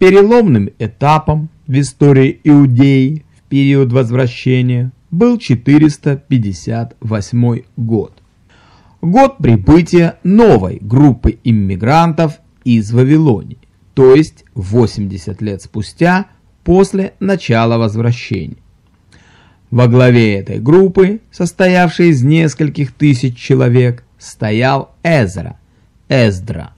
Переломным этапом в истории Иудеи в период возвращения был 458 год. Год прибытия новой группы иммигрантов из Вавилонии, то есть 80 лет спустя после начала возвращения. Во главе этой группы, состоявшей из нескольких тысяч человек, стоял Эзра, Эздра,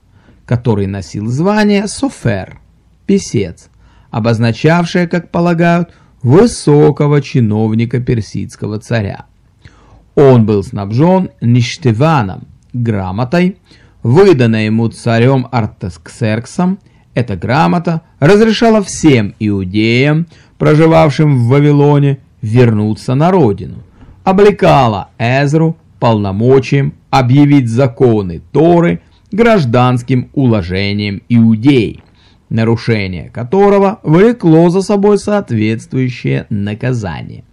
который носил звание Софер, писец, обозначавшее, как полагают, высокого чиновника персидского царя. Он был снабжен ништеваном, грамотой, выданной ему царем Артаксерксом. Эта грамота разрешала всем иудеям, проживавшим в Вавилоне, вернуться на родину, облекала Эзру полномочием объявить законы Торы гражданским уложением иудей, нарушение которого влекло за собой соответствующее наказание.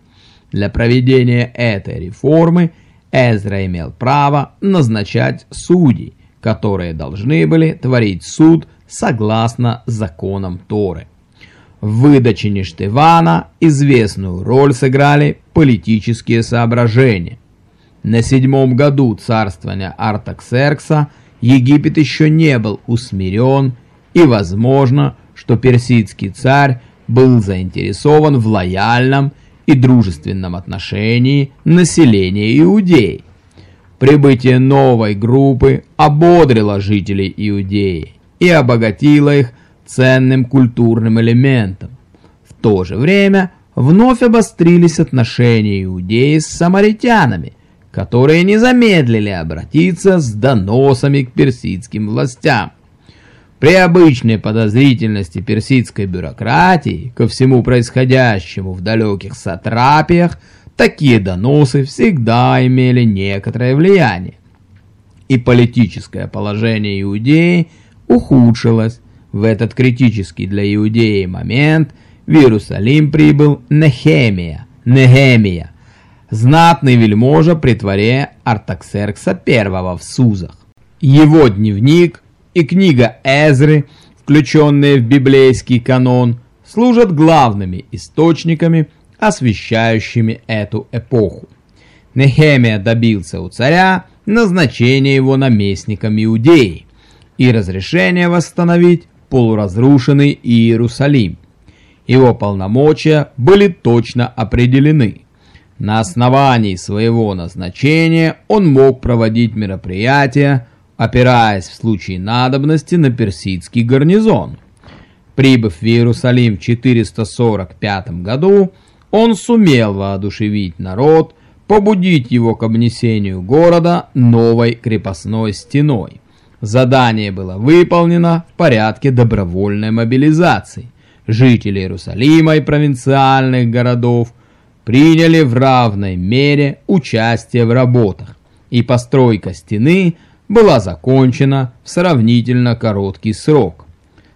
Для проведения этой реформы Эзра имел право назначать судей, которые должны были творить суд согласно законам Торы. В выдаче Ништевана известную роль сыграли политические соображения. На седьмом году царствования Артаксеркса Египет еще не был усмирен, и возможно, что персидский царь был заинтересован в лояльном и дружественном отношении населения Иудеи. Прибытие новой группы ободрило жителей Иудеи и обогатило их ценным культурным элементом. В то же время вновь обострились отношения иудеи с самаритянами, которые не замедлили обратиться с доносами к персидским властям. При обычной подозрительности персидской бюрократии ко всему происходящему в далеких сатрапиях такие доносы всегда имели некоторое влияние. И политическое положение Иудеи ухудшилось, в этот критический для Иудеи момент в Иерусалим прибыл Нехемия, Нехемия, знатный вельможа при дворе Артаксеркса I в Сузах. Его дневник и книга Эзры, включенные в библейский канон, служат главными источниками, освещающими эту эпоху. Нехемия добился у царя назначения его наместником Иудеи и разрешения восстановить полуразрушенный Иерусалим. Его полномочия были точно определены. На основании своего назначения он мог проводить мероприятия, опираясь в случае надобности на персидский гарнизон. Прибыв в Иерусалим в 445 году, он сумел воодушевить народ, побудить его к обнесению города новой крепостной стеной. Задание было выполнено в порядке добровольной мобилизации. Жители Иерусалима и провинциальных городов приняли в равной мере участие в работах, и постройка стены была закончена в сравнительно короткий срок.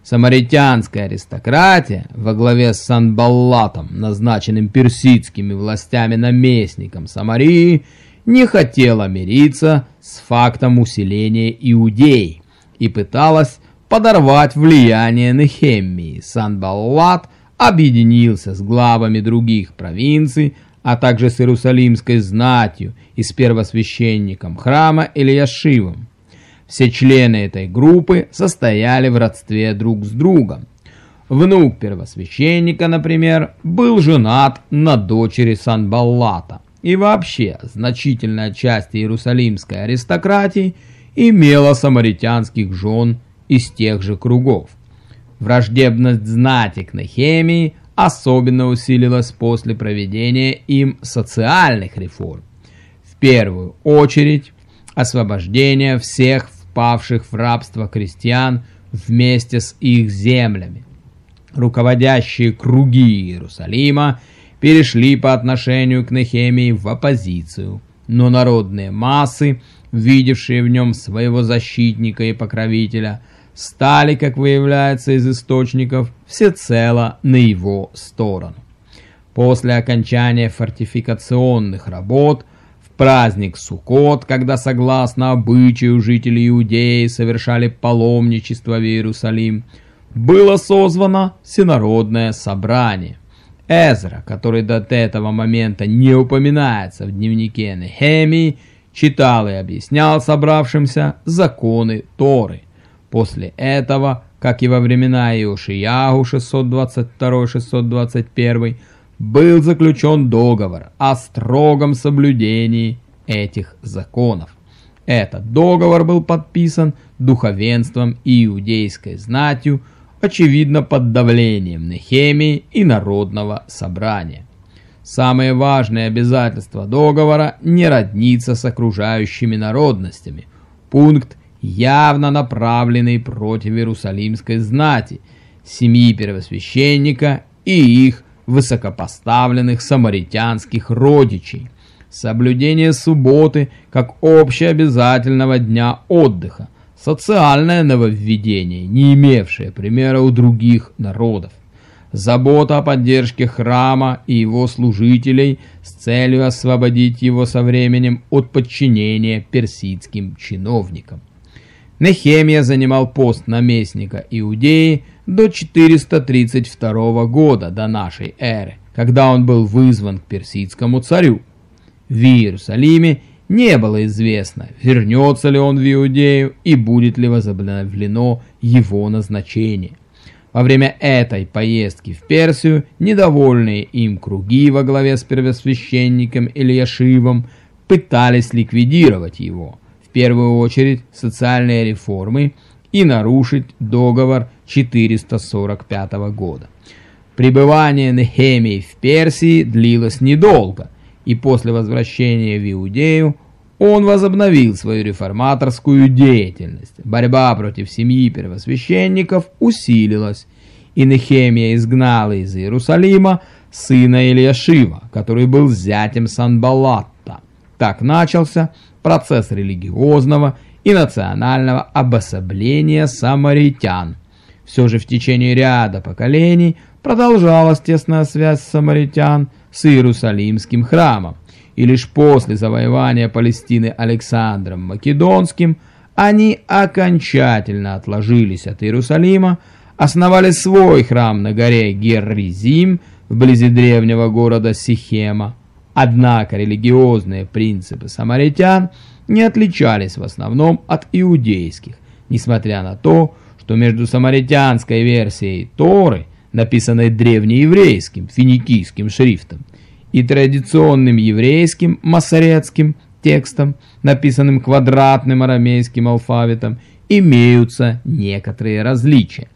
Самаритянская аристократия во главе с Санбаллатом, назначенным персидскими властями наместником Самарии, не хотела мириться с фактом усиления Иудеи и пыталась подорвать влияние Нехемии. Санбаллат объединился с главами других провинций, а также с Иерусалимской знатью и с первосвященником храма Ильяшивом. Все члены этой группы состояли в родстве друг с другом. Внук первосвященника, например, был женат на дочери Санбаллата. И вообще, значительная часть иерусалимской аристократии имела самаритянских жен из тех же кругов. Враждебность знати к Нехемии особенно усилилась после проведения им социальных реформ. В первую очередь, освобождение всех впавших в рабство крестьян вместе с их землями. Руководящие круги Иерусалима – перешли по отношению к Нехемии в оппозицию, но народные массы, видевшие в нем своего защитника и покровителя, стали, как выявляется из источников, всецело на его сторону. После окончания фортификационных работ в праздник Суккот, когда согласно обычаю жители Иудеи совершали паломничество в Иерусалим, было созвано Всенародное собрание. Эзра, который до этого момента не упоминается в дневнике Нехемии, читал и объяснял собравшимся законы Торы. После этого, как и во времена Иошиягу 622-621, был заключен договор о строгом соблюдении этих законов. Этот договор был подписан духовенством и иудейской знатью, очевидно под давлением Нехемии и Народного собрания. Самое важное обязательство договора – не родниться с окружающими народностями. Пункт, явно направленный против Иерусалимской знати, семьи первосвященника и их высокопоставленных самаритянских родичей. Соблюдение субботы как общеобязательного дня отдыха. Социальное нововведение, не имевшее примера у других народов. Забота о поддержке храма и его служителей с целью освободить его со временем от подчинения персидским чиновникам. Нехемия занимал пост наместника Иудеи до 432 года до нашей эры, когда он был вызван к персидскому царю. В Иерусалиме не было известно, вернется ли он в Иудею и будет ли возобновлено его назначение. Во время этой поездки в Персию недовольные им круги во главе с первосвященником Ильяшивом пытались ликвидировать его, первую очередь социальные реформы и нарушить договор 445 года. Пребывание Нехемии в Персии длилось недолго, и после возвращения в Иудею он возобновил свою реформаторскую деятельность. Борьба против семьи первосвященников усилилась, и Нехемия изгнала из Иерусалима сына Ильяшива, который был зятем Санбалатта. Так начался процесс религиозного и национального обособления самаритян. Все же в течение ряда поколений продолжалась тесная связь самаритян с Иерусалимским храмом, и лишь после завоевания Палестины Александром Македонским они окончательно отложились от Иерусалима, основали свой храм на горе Герризим вблизи древнего города Сихема. Однако религиозные принципы самаритян не отличались в основном от иудейских, несмотря на то, что между самаритянской версией Торы, написанной древнееврейским финикийским шрифтом, и традиционным еврейским масорецким текстом, написанным квадратным арамейским алфавитом, имеются некоторые различия.